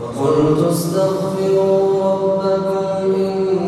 فقلت استغفروا ربكم إن